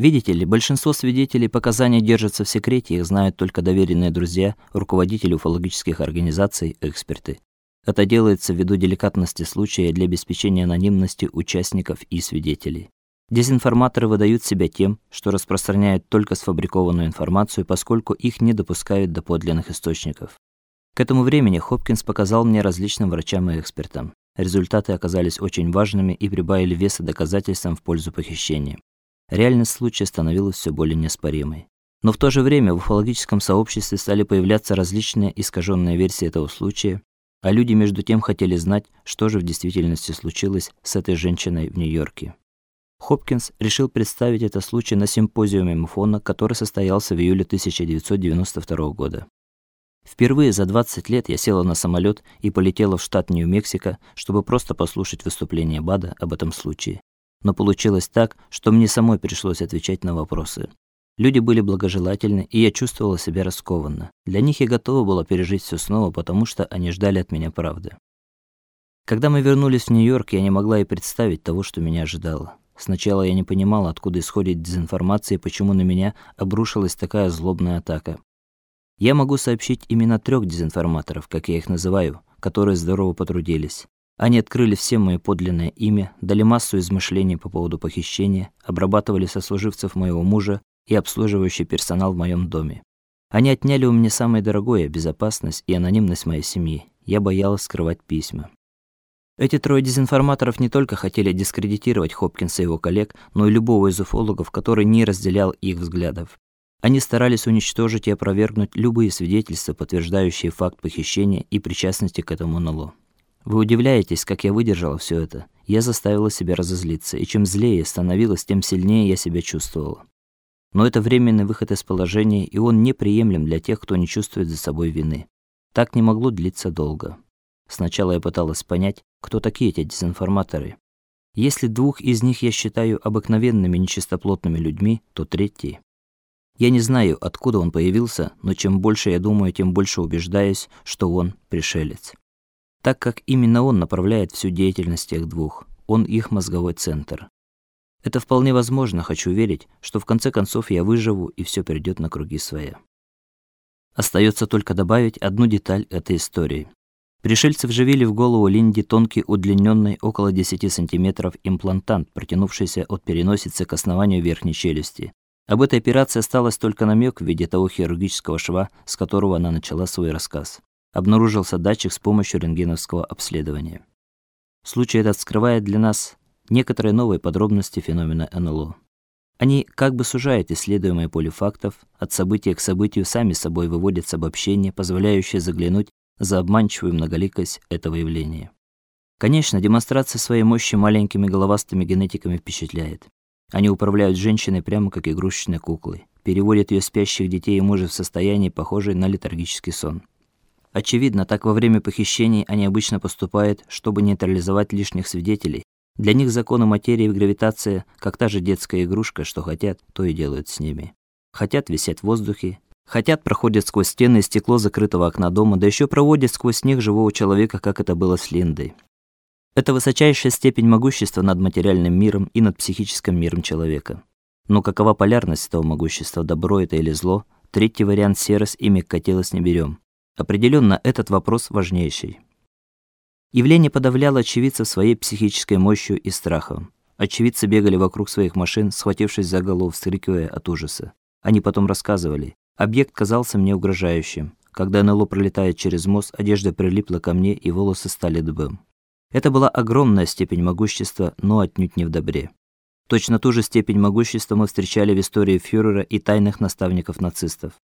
Видите ли, большинство свидетелей показания держатся в секрете, их знают только доверенные друзья, руководители уфологических организаций, эксперты. Это делается ввиду деликатности случая для обеспечения анонимности участников и свидетелей. Дезинформаторы выдают себя тем, что распространяют только сфабрикованную информацию, поскольку их не допускают до подлинных источников. К этому времени Хопкинс показал мне различным врачам и экспертам. Результаты оказались очень важными и прибавили веса доказательствам в пользу похищения. Реальность случая становилась все более неоспоримой. Но в то же время в уфологическом сообществе стали появляться различные искаженные версии этого случая, а люди между тем хотели знать, что же в действительности случилось с этой женщиной в Нью-Йорке. Хопкинс решил представить этот случай на симпозиуме МФОНа, который состоялся в июле 1992 года. Впервые за 20 лет я села на самолет и полетела в штат Нью-Мексико, чтобы просто послушать выступление Бада об этом случае. Но получилось так, что мне самой пришлось отвечать на вопросы. Люди были благожелательны, и я чувствовала себя раскованно. Для них я готова была пережить все снова, потому что они ждали от меня правды. Когда мы вернулись в Нью-Йорк, я не могла и представить того, что меня ожидало. Сначала я не понимала, откуда исходит дезинформация и почему на меня обрушилась такая злобная атака. Я могу сообщить имена трех дезинформаторов, как я их называю, которые здорово потрудились. Они открыли все мои подлинное имя, дали массу измышлений по поводу похищения, обрабатывали сослуживцев моего мужа и обслуживающий персонал в моем доме. Они отняли у меня самое дорогое безопасность и анонимность моей семьи. Я боялась скрывать письма. Эти трое дезинформаторов не только хотели дискредитировать Хопкинса и его коллег, но и любого из уфологов, который не разделял их взглядов. Они старались уничтожить и опровергнуть любые свидетельства, подтверждающие факт похищения и причастности к этому НЛО. Вы удивляетесь, как я выдержала все это? Я заставила себя разозлиться, и чем злее становилась, тем сильнее я себя чувствовала. Но это временный выход из положения, и он неприемлем для тех, кто не чувствует за собой вины. Так не могло длиться долго. Сначала я пыталась понять, кто такие эти дезинформаторы. Если двух из них я считаю обыкновенными нечистоплотными людьми, то третий. Я не знаю, откуда он появился, но чем больше я думаю, тем больше убеждаюсь, что он пришелец. Так как именно он направляет всю деятельность тех двух, он их мозговой центр. Это вполне возможно, хочу верить, что в конце концов я выживу и все перейдет на круги своя. Остается только добавить одну деталь этой истории. Пришельцы вживили в голову Линди тонкий удлиненный около 10 сантиметров имплантант, протянувшийся от переносицы к основанию верхней челюсти. Об этой операции осталось только намек в виде того хирургического шва, с которого она начала свой рассказ. Обнаружился датчик с помощью рентгеновского обследования. Случай этот скрывает для нас некоторые новые подробности феномена НЛО. Они как бы сужают исследуемое поле фактов, от события к событию сами собой выводятся обобщения, позволяющие заглянуть за обманчивую многоликость этого явления. Конечно, демонстрация своей мощи маленькими головастыми генетиками впечатляет. Они управляют женщиной прямо как игрушечной куклой, переводят ее спящих детей и мужа в состояние, похожее на летаргический сон. Очевидно, так во время похищений они обычно поступают, чтобы нейтрализовать лишних свидетелей. Для них законы материи и гравитация, как та же детская игрушка, что хотят, то и делают с ними. Хотят висеть в воздухе, Хотят, проходят сквозь стены и стекло закрытого окна дома, да еще проводят сквозь них живого человека, как это было с Линдой. Это высочайшая степень могущества над материальным миром и над психическим миром человека. Но какова полярность этого могущества, добро это или зло? Третий вариант серос и мягкотелость не берем. Определенно этот вопрос важнейший. Явление подавляло очевидцев своей психической мощью и страхом. Очевидцы бегали вокруг своих машин, схватившись за голову, вскрикивая от ужаса. Они потом рассказывали: Объект казался мне угрожающим. Когда НЛО пролетает через мост, одежда прилипла ко мне, и волосы стали дыбом. Это была огромная степень могущества, но отнюдь не в добре. Точно ту же степень могущества мы встречали в истории фюрера и тайных наставников нацистов.